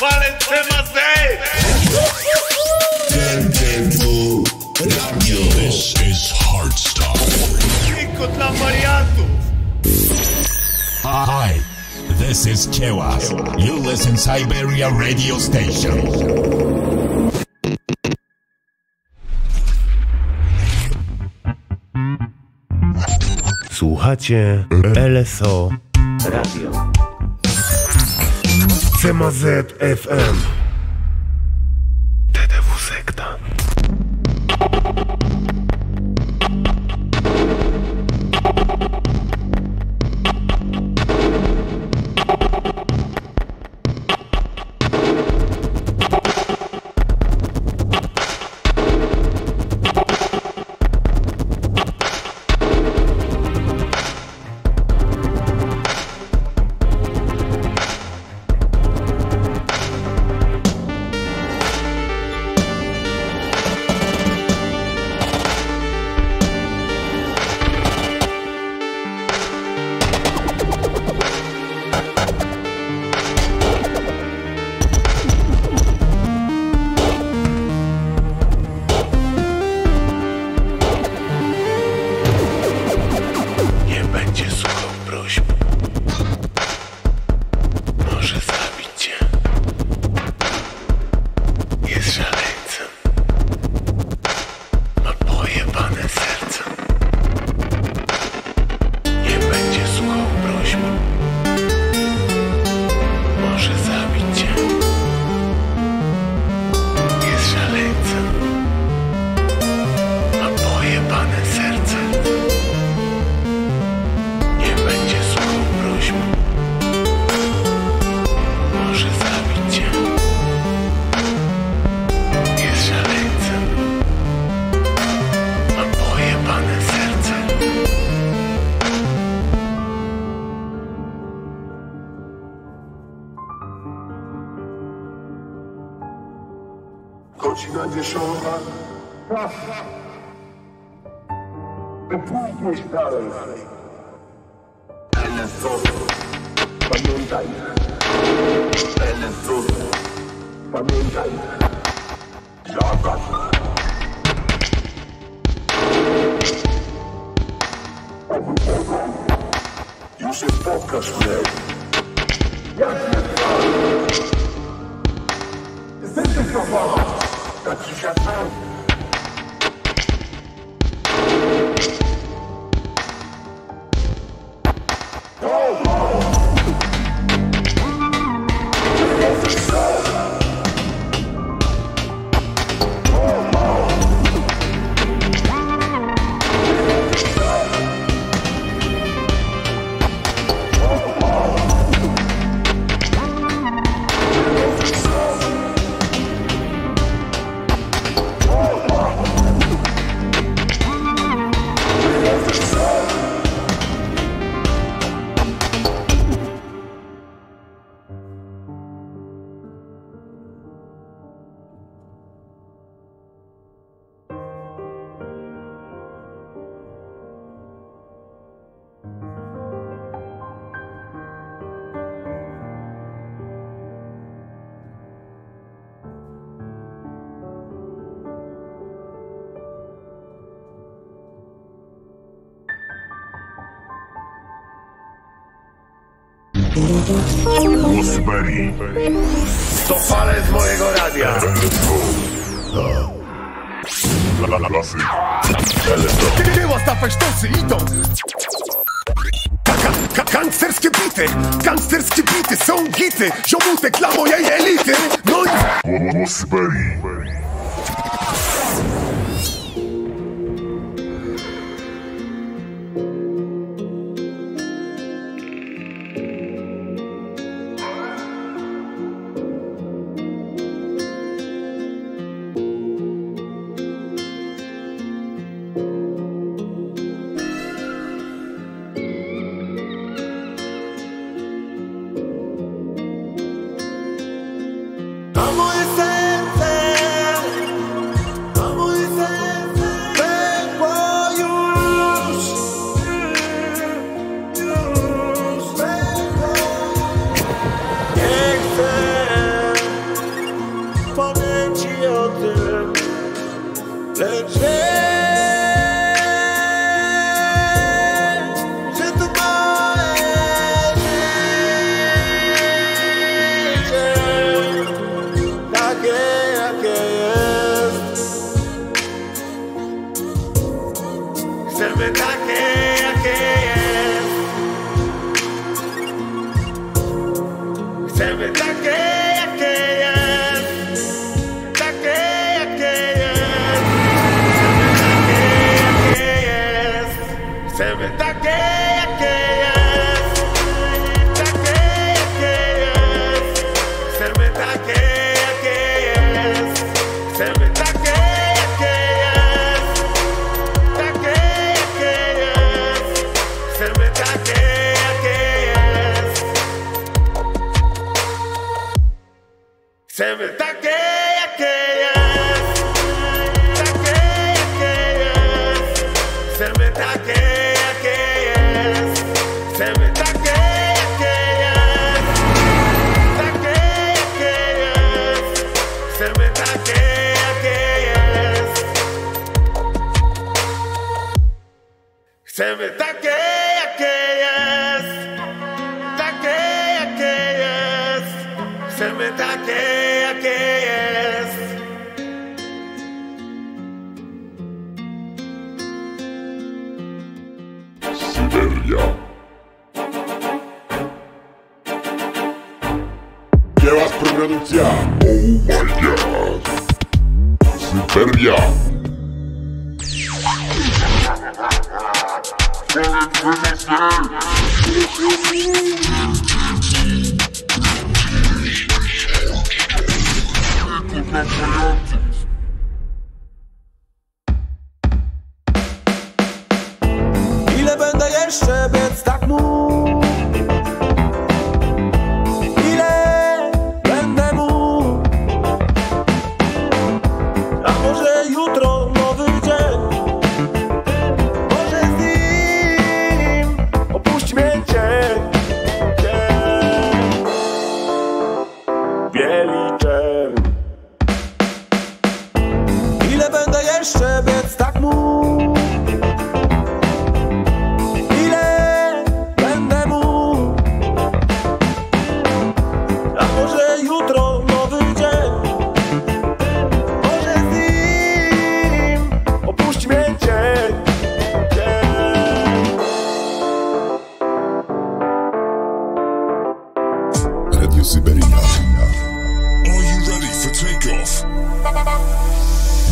Valentema Zé! This is Hardstyle. Pico dla! Hi, this is Kewas. You listen Siberia radio station. Słuchacie LSO Radio CMZ FM dalej. NSO. Pamiętaj. NSO. Pamiętaj. Zakaz. Już się spotkasz mnie. Jak nie Zdecydowana. Tak ci się tam. Siberi. To fale z mojego radia! Lasy. Tyła stawaj sztosy, idą! Ka- ka- Gangsterskie bity, gangsterskie bity są gity Ziomutek dla mojej elity No i. A Syberia. Dzieła produkcja. Oh my god. Syberia.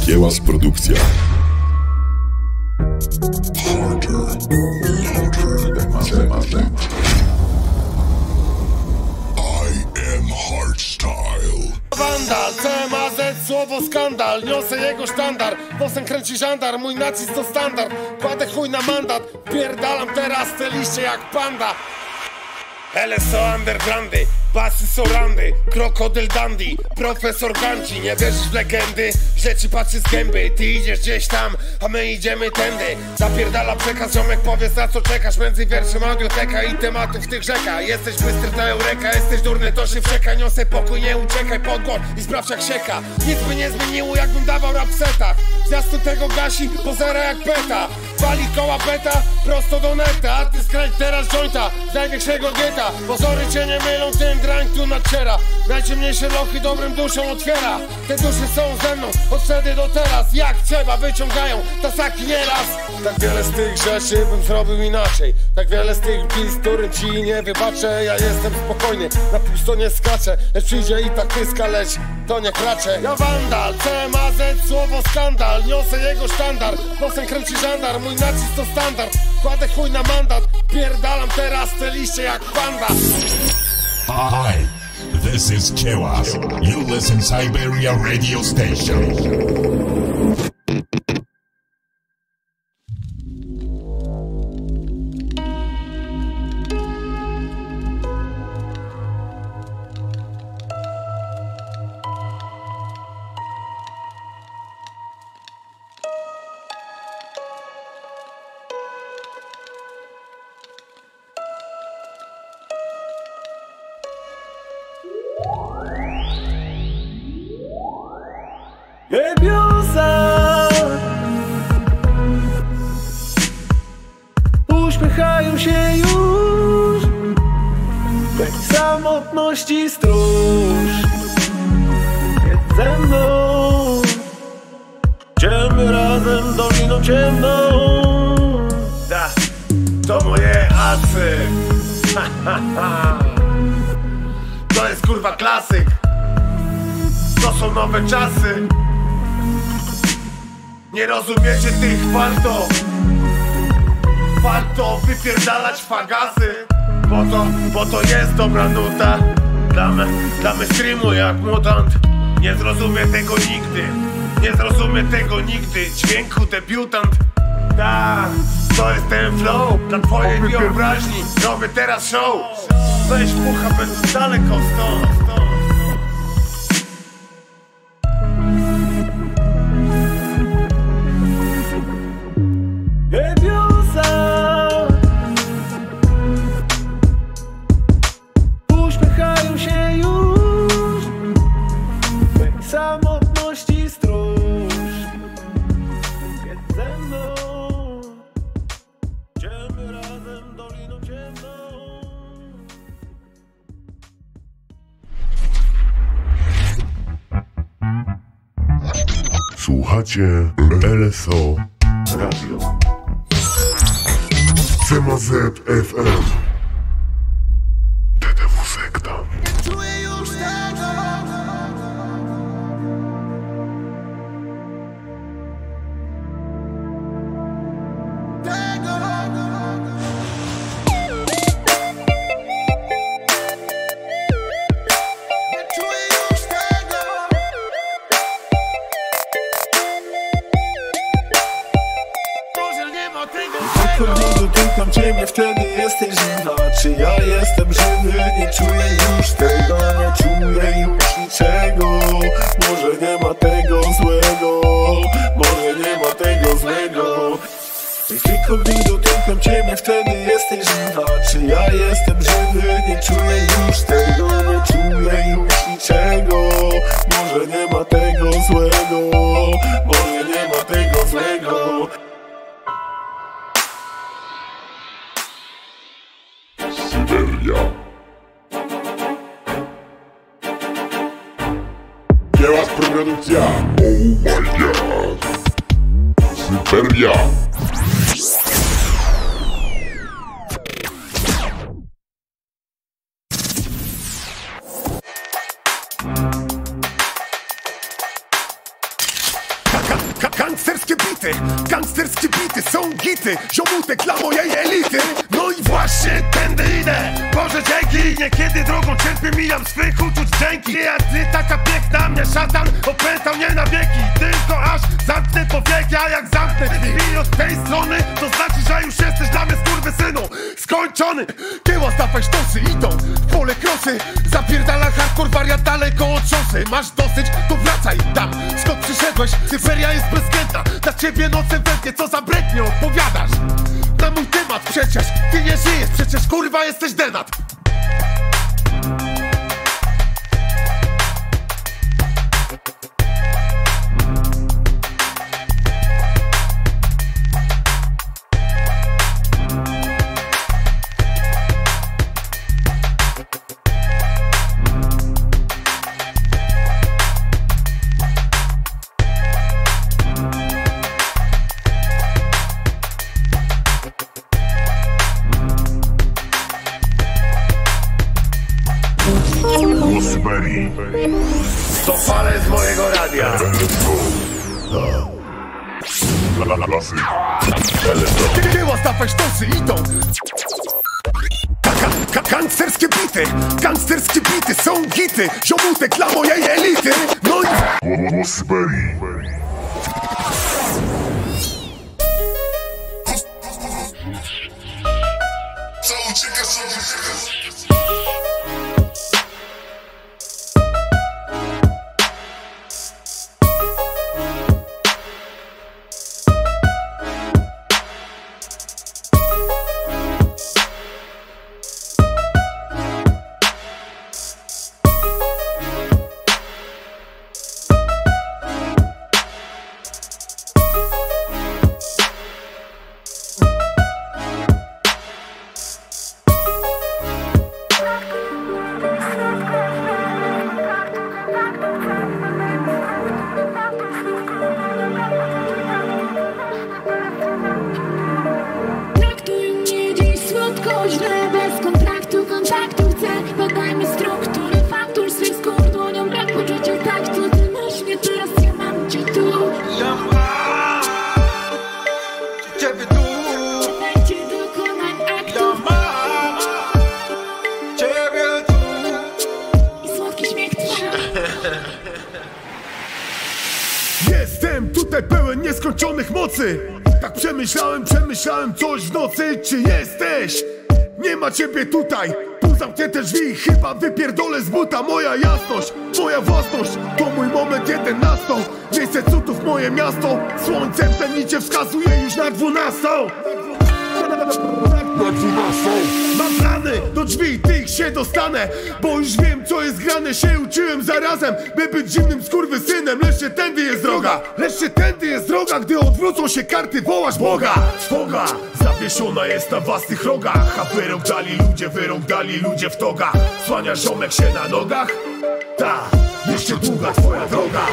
Kiełas Produkcja. Harder, louder, I am hardstyle. Wandal, CMAZ, słowo skandal. Niosę jego sztandar, nosem kręci żandar. Mój nacisk to standard, kładę chuj na mandat. Pierdalam teraz te liście jak panda. LSO undergroundy, pasy są randy Krokodyl dandy, profesor Ganci Nie wierzysz w legendy, ci patrzy z gęby Ty idziesz gdzieś tam, a my idziemy tędy. Zapierdala przekaz, ziomek powiedz na co czekasz Między wierszem audioteka i tematów tych rzeka Jesteś bystry to eureka, jesteś durny to się wrzeka. Niosę pokój, nie uciekaj, podgłos i sprawdź jak sieka. Nic by nie zmieniło jakbym dawał rap w setach tego gasi, pozera jak beta. Wali koła beta, prosto do neta A ty skręć teraz jointa, z największego gieta Pozory cię nie mylą, ten drań tu nadciera Najciemniejsze lochy dobrym duszą otwiera. Te dusze są ze mną, od wtedy do teraz. Jak trzeba, wyciągają tasaki nieraz. Tak wiele z tych rzeczy bym zrobił inaczej. Tak wiele z tych bzdur ci nie wybaczę. Ja jestem spokojny, na pusto nie skaczę. Lecz przyjdzie i tak pyska, lecz to nie kraczę. Ja wandal, CMAZ, słowo skandal. Niosę jego sztandar, nosem kręci żandar. Mój nacisk to standard, kładę chuj na mandat. Pierdalam teraz te liście jak panda Hi, this is Kiełas. You listen Siberia Radio Station. Warto. Warto wypierdalać fagasy Bo to, bo to jest dobra nuta. Dla, me, dla streamu jak mutant. Nie zrozumie tego nigdy. Nie zrozumie tego nigdy. Dźwięku debiutant. Tak, to jest ten flow Dla twojej wyobraźni. Robię teraz show. Weź pucha bez daleko stąd. Słuchacie LSO Radio CMZ FM TTW Sekta dawna Czy ja jestem żywy, nie czuję już tego Nie czuję już niczego? Bez bezwzględna Dla ciebie nocem wędnie, co za brednie opowiadasz Na mój temat przecież, ty nie żyjesz Przecież kurwa jesteś denat. Tutaj Tu zamknięte drzwi, chyba wypierdolę z buta Moja jasność, moja własność. To mój moment jeden nastał Miejsce cudów, moje miasto. Słońce w zenicie wskazuje już na dwunastą. Na dwunastą. Mam plany, do drzwi tych się dostanę Bo już wiem co jest grane. Się uczyłem zarazem, Się karty, wołasz Boga! Boga Zawieszona jest na własnych rogach A wyrok dali ludzie, wyrok dali ludzie w togach. Słania ziomek się na nogach? Ta, jeszcze długa twoja droga.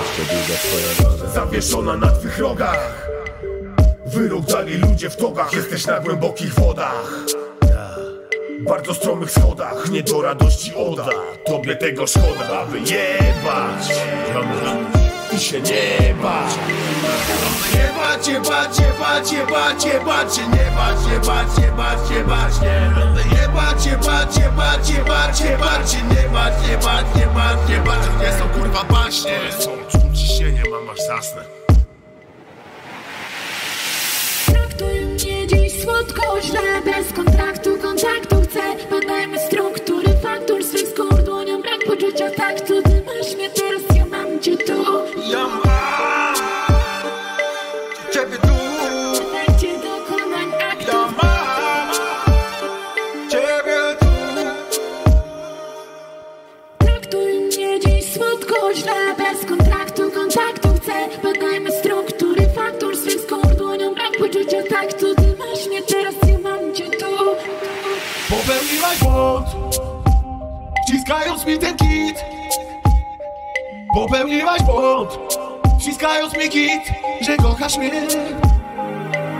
Zawieszona na twych rogach. Wyrok dali ludzie w togach. Jesteś na głębokich wodach. Bardzo stromych schodach, nie do radości oda. Tobie tego szkoda, aby jebać I się nie bać Jebać, jebać, jebać, jebać, jebać się Nie bać, jebać, jebać, jebać nie Jebać, jebać, jebać, jebać, jebać się Nie bać, jebać, jebać, jebać Nie są kurwa baśnie Są czuć ciśnienie, mam aż zasnę Traktuj mnie dziś słodko, źle Bez kontraktu, kontaktu chcę Badajmy struktury faktur Swych skór dłonią brak poczucia taktu Ty masz mnie teraz, źle Bez kontraktu, kontaktu chcę. Badajmy struktury faktur Swych skór dłonią. Brak poczucia taktu Ty masz mnie teraz, ja mam cię tu. Popełniłaś błąd. Wciskając mi ten kit. Popełniłaś błąd. Wciskając mi kit Że kochasz mnie.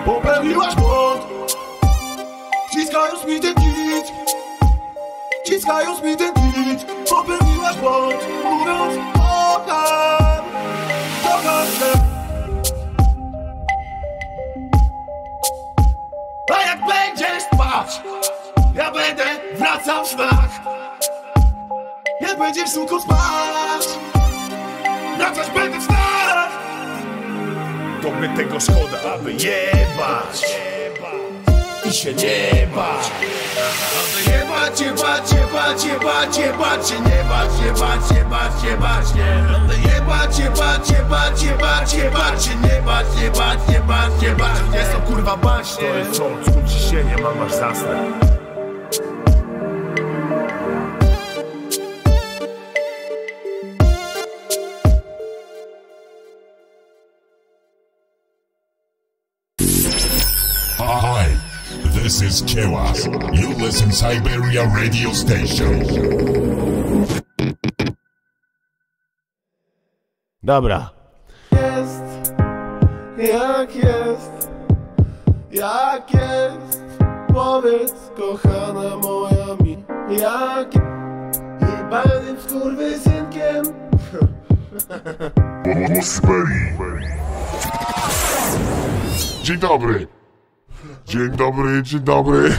Popełniłaś błąd. Wciskając mi ten kit. Wciskając mi ten kit. Popełniłaś błąd. Mówiąc A jak będziesz spać ja będę wracał w snach. Jak będziesz suko spać Wracać będę w snach Tobie tego szkoda, aby jebać I się nie bać Jebać, jebać, jebać, jebać, jebać się Nie bać, jebać, jebać, jebać nie Jebać, jebać, jebać, jebać, jebać się Nie bać, jebać, jebać, jebać Nie są kurwa baśnie To jest są czuć ciśnienie, mam aż zasnę is Kewas. You listen Siberia radio station. Dobra. jest, jak jest, jak jest. Powiedz, kochana moja mi, jak jebanym skurwysynkiem. Dzień dobry. Dzień dobry, dzień dobry.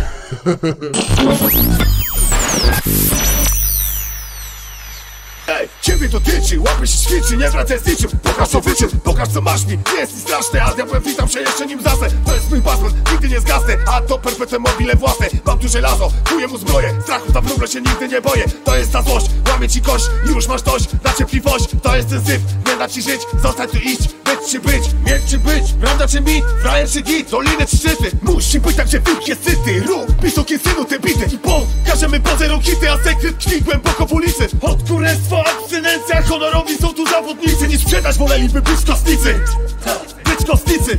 Ciebie dotyczy, łapy się ćwiczy, nie wracaj z niczym Pokaż co wyczyn, pokaż co masz mi. Nie jest mi straszne, a diabłem witam się jeszcze nim zasę To jest mój paszport, nigdy nie zgasnę A to perpetuum mobile własne. Mam tu żelazo, kuję mu zbroję. Strachu za wróble się nigdy nie boję. To jest ta złość, łamie ci kość Już masz dość, na cierpliwość To jest ten syf, nie da ci żyć. Zostań tu iść, być czy być Mieć czy być, prawda czy mit? Frajer czy git, doliny czy szczyty? Musi być tak, że wilk jest syty. Rób, pisokie synu te bity. I po, każemy po zero A sekret tkwi głęboko w ulicy. Od kurestwa abstynencja Honorowi są tu zawodnicy. Nie sprzedać woleliby być kostnicy. Być kostnicy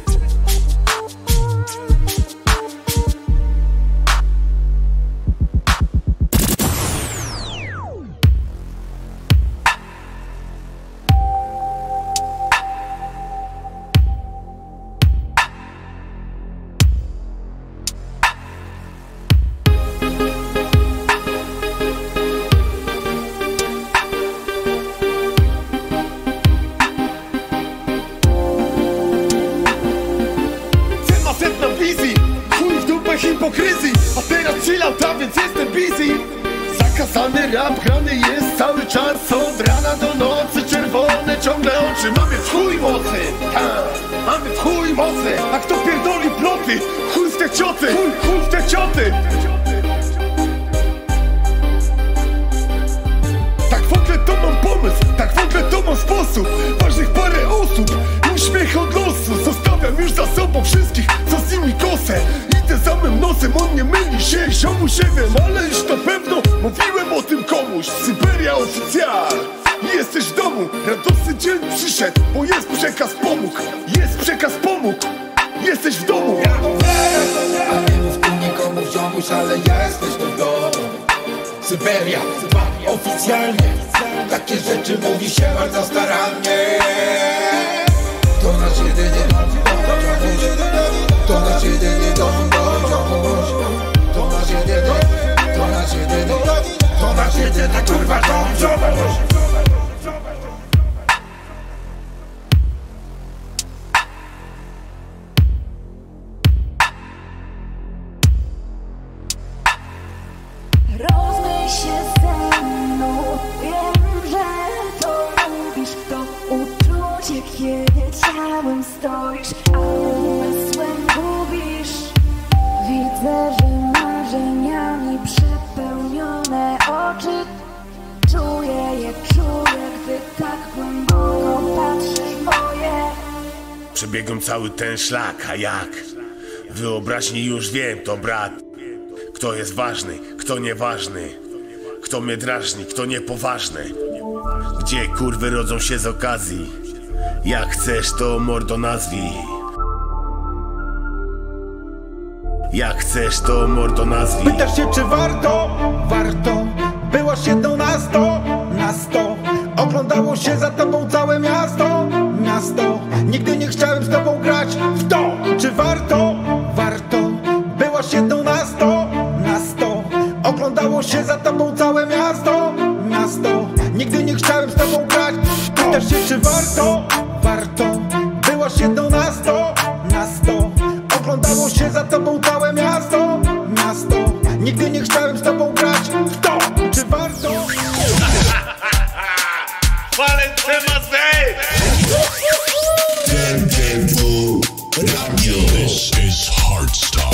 hipokryzji. A teraz chillam tam, więc jestem busy. Zakazany rap grany jest cały czas. Od rana do nocy czerwone ciągle oczy. Mam więc chuj mocy. Tak. mamy w chuj mocy. A kto pierdoli ploty, chuj w te cioty. Chuj, chuj w te cioty. Tak w ogóle to mam pomysł, tak w ogóle to mam sposób. Ważnych parę osób, uśmiech od losu. Zostawiam już za sobą wszystkich, co z nimi kosę Idę za mym nosem, on nie myli się, ziomu się wiem Ale już na pewno mówiłem o tym komuś. Syberia oficjal. Jesteś w domu, radosny dzień przyszedł Bo jest przekaz pomógł, jest przekaz pomógł. Jesteś w domu. A nie mów tu nikomu ziomuś, ale jesteś tu w domu. Syberia, oficjalnie. Takie rzeczy mówi się bardzo starannie. To nasz jedyny dom, dom, ziomuś To nasz jedyny dom, dom, To nasz jedyny, to nasz jedyny To. Nasz jedyny kurwa dom, ziomuś Przebiegłem cały ten szlak, a jak? Wyobraźni już wiem, to brat. Kto jest ważny, kto nieważny. Kto mnie drażni, kto niepoważny. Gdzie kurwy rodzą się z okazji. Jak chcesz, to mordo nazwij. Jak chcesz, to mordo nazwij. Pytasz się czy warto? Warto Byłaś jedną na sto, na sto Oglądało się za tobą całe miasto, miasto. Nigdy nie chciałem z tobą grać w to Czy warto? Warto. Byłaś jedną na sto, na sto. Oglądało się za tobą całe miasto, miasto Nigdy nie chciałem z tobą grać Pytasz się czy warto? Warto. Byłaś jedną na sto, na sto. Oglądało się za tobą całe miasto, miasto Nigdy nie chciałem This is Hardstyle.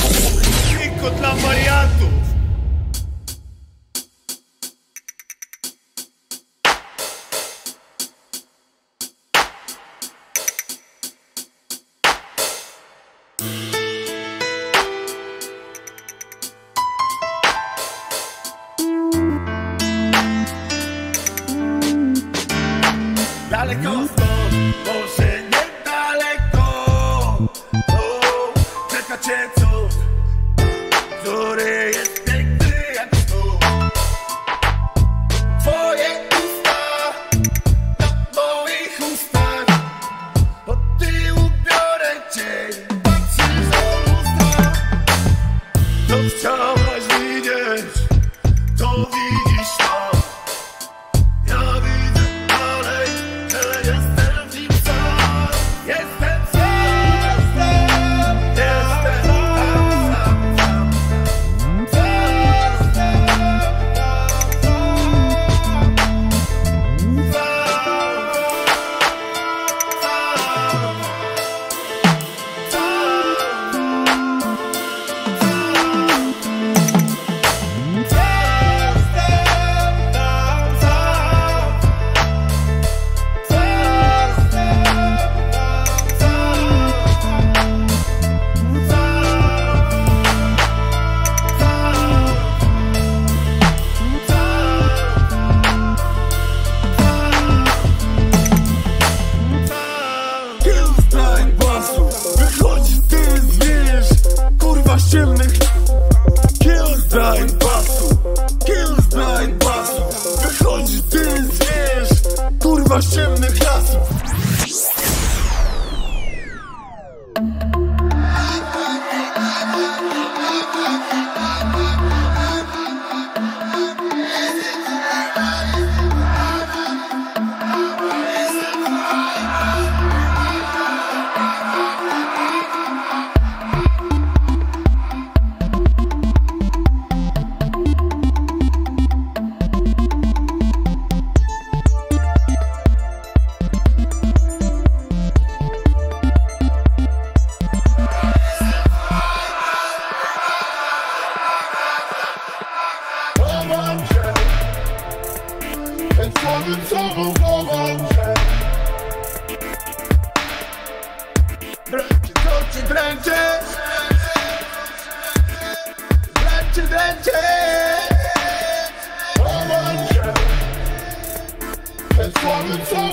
you.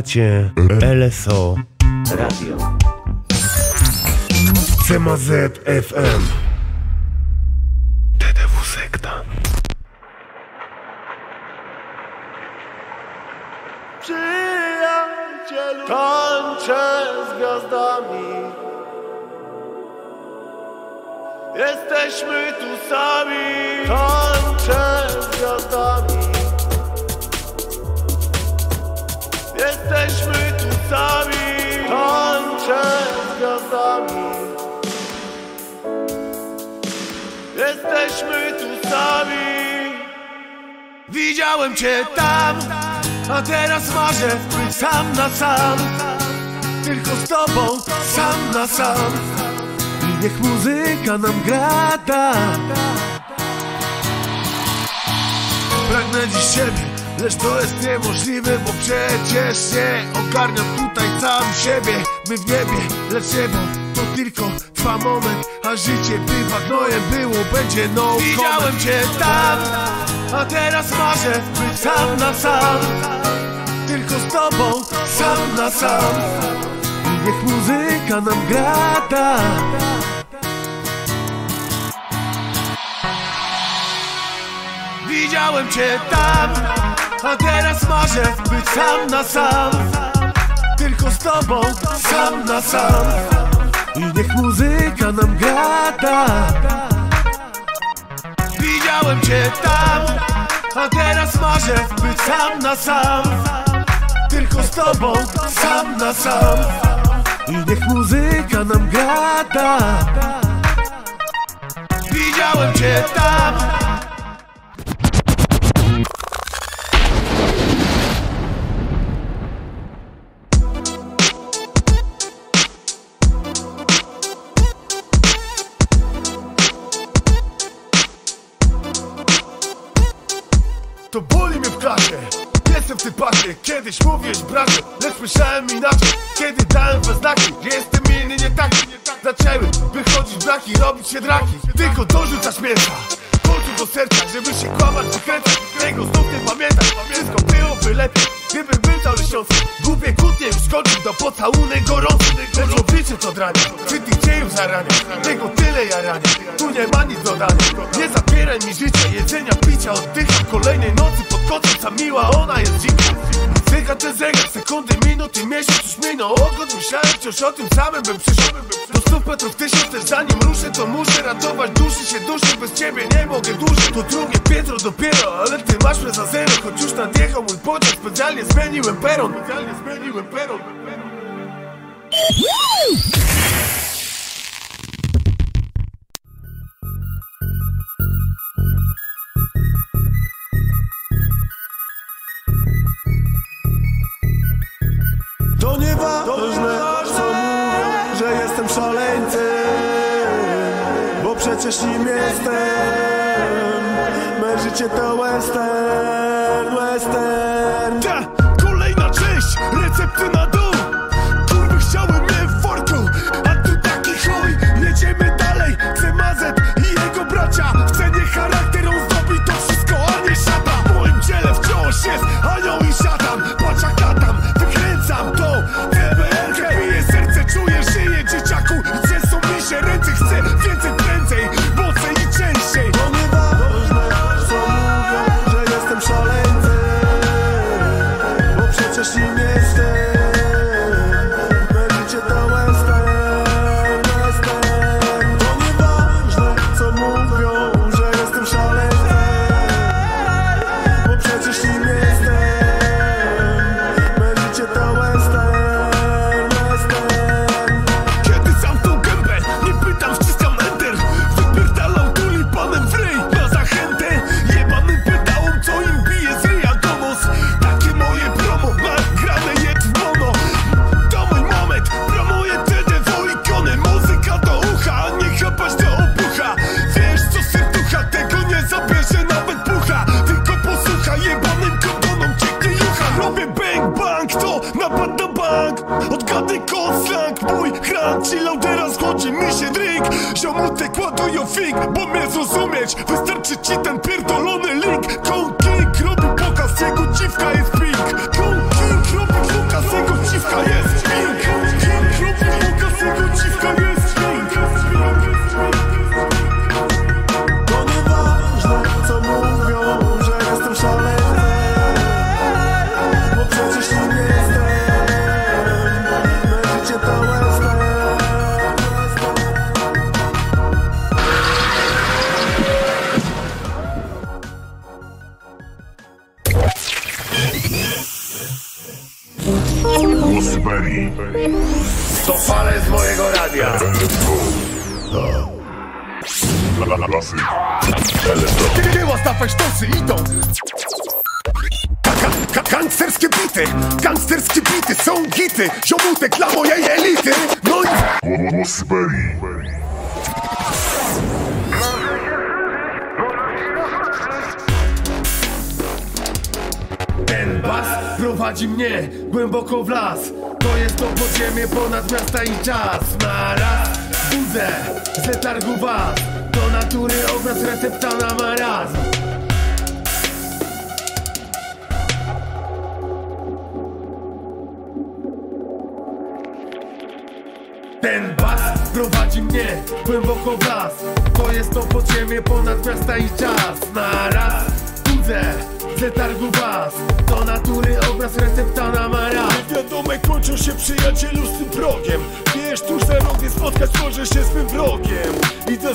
Słuchacie LSO Radio. CMZ FM. Widziałem cię tam, a teraz marzę sam na sam. Tylko z tobą, sam na sam. I niech muzyka nam gra tak Pragnę dziś siebie, lecz to jest niemożliwe Bo przecież nie ogarniam tutaj sam siebie. My w niebie, lecz niebo to tylko trwa moment A życie bywa gnojem, było, będzie no Widziałem cię tam, a teraz marzę być sam na sam Tylko z tobą, sam na sam. I niech muzyka nam gra tak Widziałem cię tam, a teraz marzę być sam na sam Tylko z tobą, sam na sam. I niech muzyka nam gra tak Widziałem cię tam, a teraz marzę być sam na sam. Tylko z tobą, sam na sam. I niech muzyka nam gra tak Widziałem cię tam To boli mnie w klasie. Jestem w tym pasie. Kiedyś mówiłeś bracie Lecz myślałem inaczej. Kiedy dałem we znaki jestem inny, nie taki. Zaczęły wychodzić braki Robić się draki. Tylko dorzucasz mięsa Kolców do serca Żeby się kłamać, wykręcać. Tego znów nie pamiętasz Wszystko byłoby lepiej Gdybym cały świątek Głupie kłótnie już skoczył Do pocałunek gorący Lecz oblicze to dranie. Czy tych dziejów zarania Tego tyle jarania Tu nie ma nic dodania Nie zabieraj mi życia Jedzenia, picia, oddycha. Kolejnej nocy pod kocem Za miła ona jest dzika. Cyka ten zegar, sekundy, minuty, miesiąc już minął. Ogód myślałem wciąż o tym samym bym przyszedł. Do stóp metrów tysiąc też zanim ruszę To muszę ratować duszy się duszy Bez ciebie nie mogę dłużej. To drugie piętro dopiero Ale ty masz mnie za zero. Choć już nadjechał mój pociąg Specjalnie zmieniłem peron. Specjalnie zmieniłem peron To nieważne, co mówią, że jestem szaleńcem Bo przecież nim jestem. Me to western, western i Do Syberii. Ten bas prowadzi mnie głęboko w las. To jest to podziemie ponad miasta i czas. Na raz budzę z was. Do natury obraz recepta na marazm głęboko w las. To jest to podziemie ponad miasta i czas. Na raz. Budzę z letargu was. Do natury obraz recepta na marazm Wiadome kończą się przyjacielu z tym progiem. Wiesz, tuż za spotkać możesz się swym wrogiem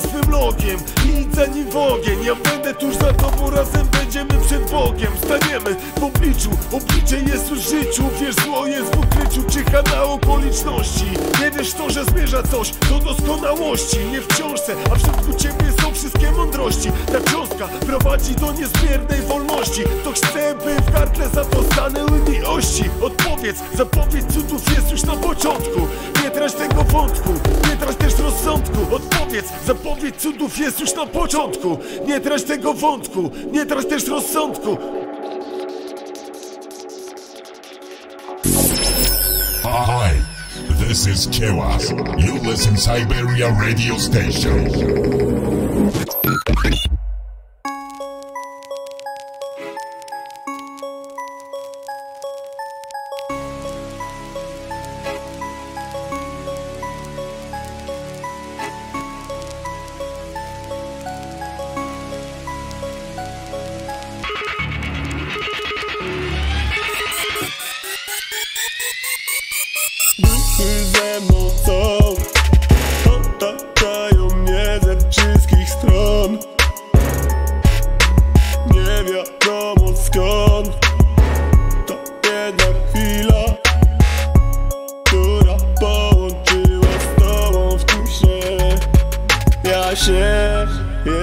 za swym logiem, idź za nim w ogień. Ja będę tuż za tobą, razem będziemy przed Bogiem. Staniemy w obliczu, oblicze jest w życiu. Wiesz, zło jest w ukryciu, czyha na okoliczności. Nie wiesz to, że zmierza coś do doskonałości. Nie w książce, a w środku ciebie są wszystkie mądrości. Ta cząstka prowadzi do niezmiernej wolności. To chce, by w gardle za to stanęły mi Odpowiedz, zapowiedź cudów jest już na początku. Nie trać tego wątku, nie trać też rozsądku. Odpowiedz, zapowiedź cudów jest już na początku. Nie trać tego wątku, nie trać też rozsądku this is Kiełas. You listen Siberia Radio Station.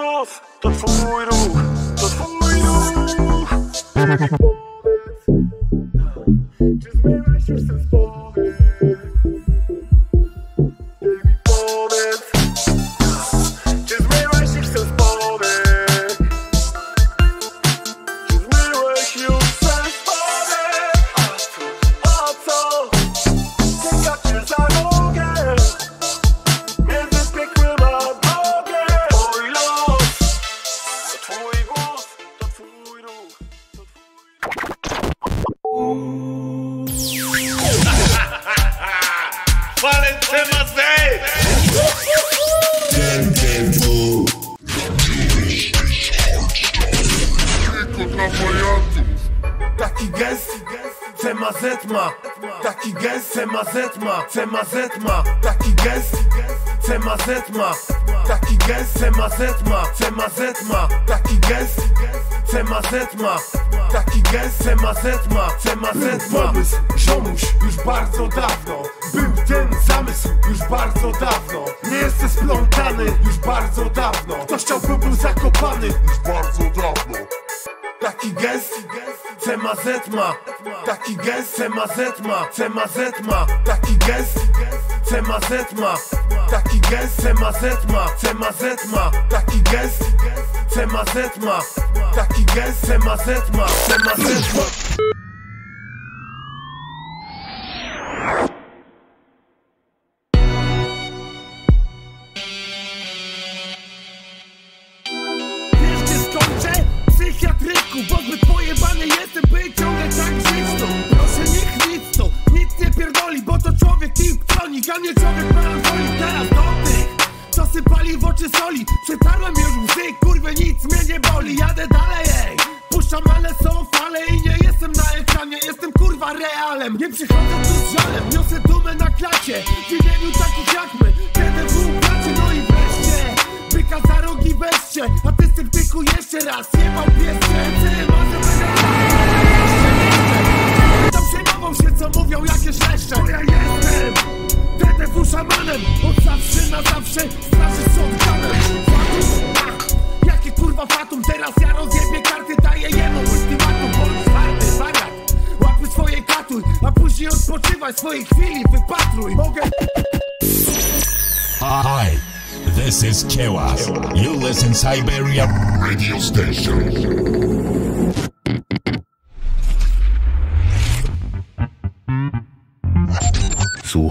af, dat vermoei doe, dat vermoei. Taki gest, C ma Z ma Taki gest, C ma Taki gest, C ma Z ma Taki gest, C ma Taki gest, C ma Z ma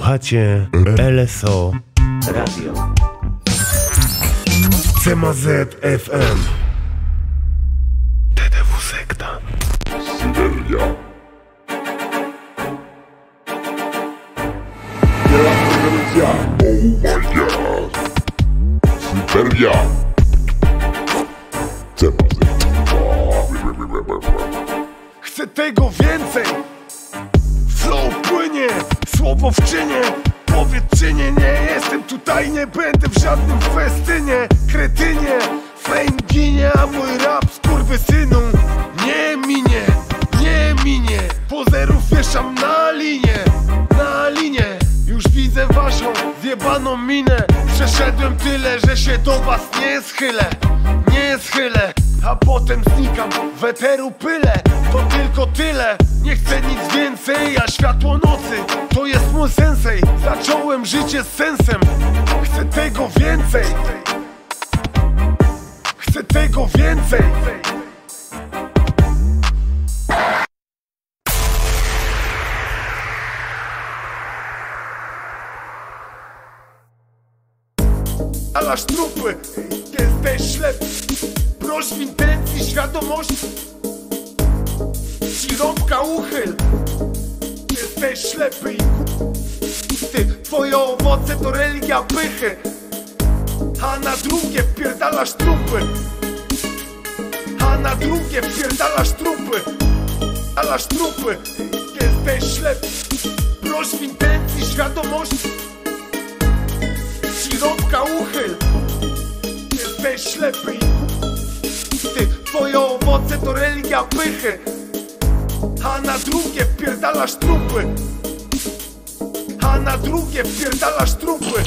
Słuchacie LSO Radio. CMZ FM TDW Sekta. Syberia. Syberia. Oh my god. Syberia. Chcę tego więcej słowo w czynie. Powiedz czy nie, nie jestem tutaj Nie będę w żadnym festynie. Kretynie, fame ginie A mój rap synu Nie minie, nie minie. Pozerów wieszam na linię Na linię Już widzę waszą zjebaną minę. Przeszedłem tyle, że się do was nie schylę Nie schylę a potem znikam w eteru pyle To tylko tyle, nie chcę nic więcej A światło nocy to jest mój sensej. Zacząłem życie z sensem Chcę tego więcej. Chcę tego więcej. Alasz trupy, jesteś ślepy Proś w intencji świadomości. Siropka uchyl. Jesteś ślepy i. Ty, twoje owoce to religia pychy. A na drugie wpierdalasz trupy. A na drugie wpierdalasz trupy. Alasz trupy. Jesteś ślepy. Proś w intencji świadomości. Siropka uchyl. Jesteś ślepy i twoje owoce to religia pychy A na drugie wpierdalasz trupy. A na drugie wpierdalasz trupy